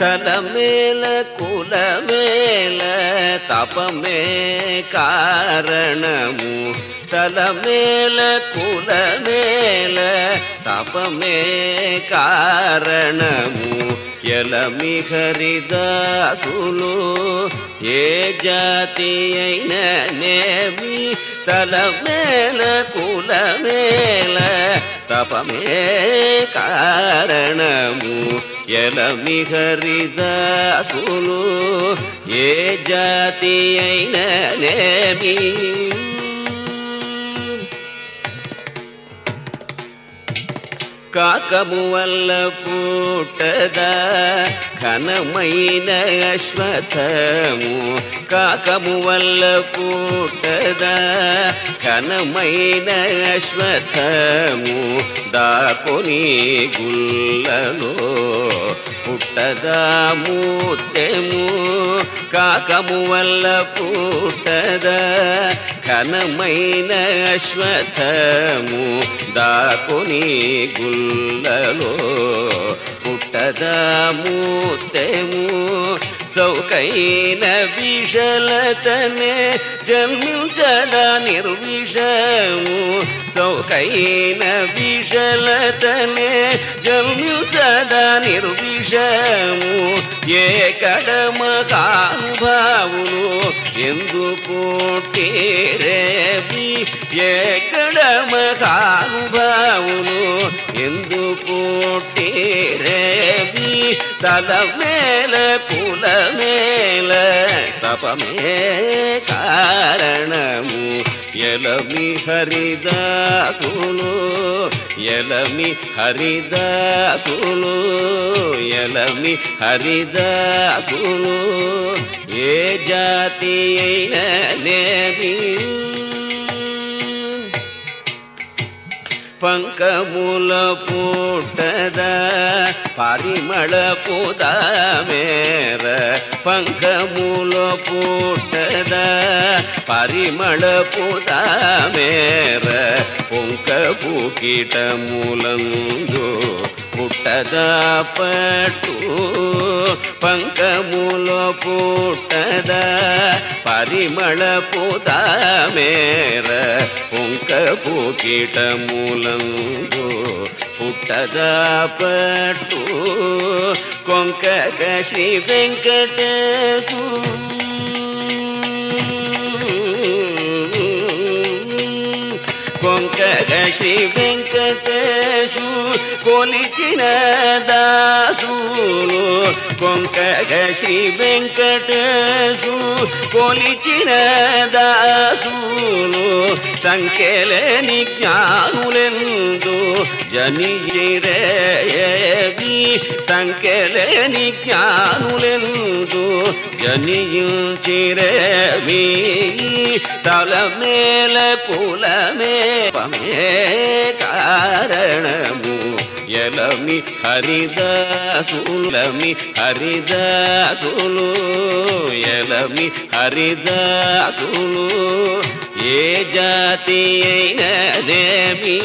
తల మేల కుల మేల తపమే కారణము తల మేల కుల మేల తపమే కారణము ఎలమి హరిదాసులు ఏ జాతి అయిననేమి తల మేల కుల మేల తపమే కారణము ఎలమి హరిదాసులు ఏ జాతి అయిననేమి కాకము వల్ల పుట్టదా ఘనమైన అశ్వథము. కాకము వల్ల పుట్టదా ఘనమైన అశ్వథము. దాకుని గుల్లలో పుట్టదా మూర్తెము కాకము వల్ల పుట్టదా ఘనమైన అశ్వథము దాకుని గుల్లలో పుట్టదా మూర్తెము చౌకైన విషలతనే జన్మించదా నిర్విషము చౌకైన విషలతనే జన్మించదా నిర్విషము ఏ కడమ కానుభావులు ఎందుకు రేవి ఏ కడమ కానుభావులు ఎందుకు రేవి తల மேல புல மேல. தபமே காரணமு. எலமி ஹரிதாசுலு. எலமி ஹரிதாசுலு. எலமி ஹரிதாசுலு. ஏ ஜாத்தியை நேமி ಪಂಕಮೂಲ ಪೂಟದ ಪರಿಮಳ ಪೂತ ಮೇರ ಪಂಕಮೂಲ ಪೂಟದ ಪರಿಮಳ ಪೂತ ಮೇರ ಪೊಂಕ ಪೂಕಿಟ ಮೂಲಂದು ಪುಟ್ಟದ ಪಟು ಪಂಕಮೂಲ ಪೂಟದ ಪರಿಮಳ ಪೂತ ಮೇರ పూకిటములందు పుట్టగా పట్టు. కొంకక శ్రీ వెంకటేశు. కొంకగ శ్రీ వెంకటేశు కొలిచిన దాసులు. కొంకగ శ్రీ వెంకటేశు కొలిచిన దాసులు. సంఖ్యలేని జ్ఞానులెందు జనిరే సంఖ్యలేని జ్ఞానులెందు தனியும் சிறவி தலமேல குலமே பமே காரணமு. எலமி ஹரிதாசுலமி ஹரிதாசுலு எலமி ஹரிதாசுலு ஏ ஜாத்தியை தேவி